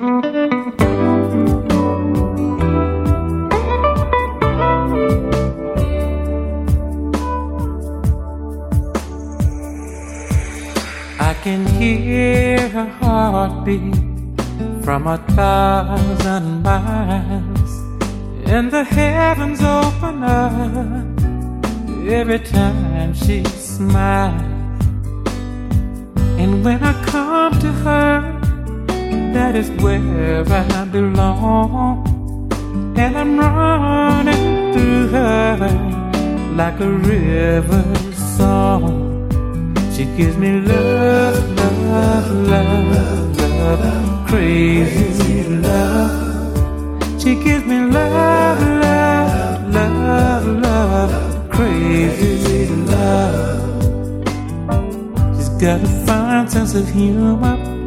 I can hear her heartbeat from a thousand miles, and the heavens open up every time she smiles. Is where I belong. And I'm running through her like a river song. She gives me love, love, love, love, crazy love. She gives me love, love, love, love, crazy love. She's got a fine sense of humor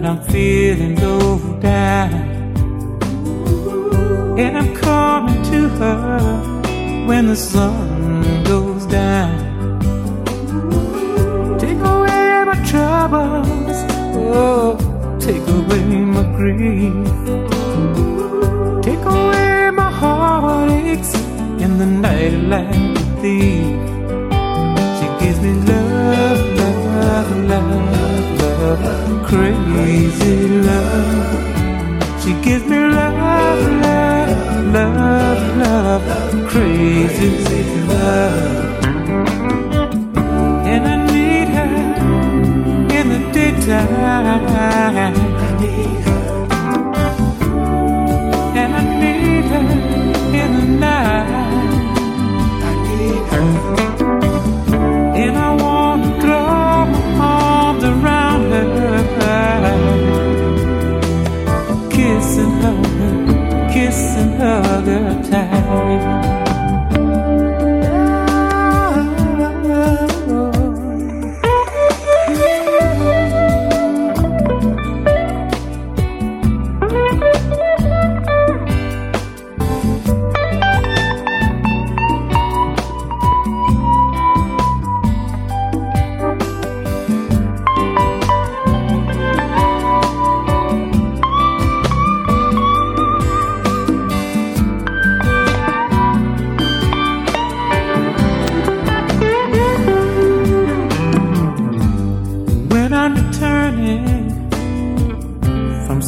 when I'm feeling low down. And I'm coming to her when the sun goes down. Take away my troubles. Oh, take away my grief. Take away my heartaches in the night like a thief. Crazy love. She gives me love, love, love, love, crazy love. And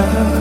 love.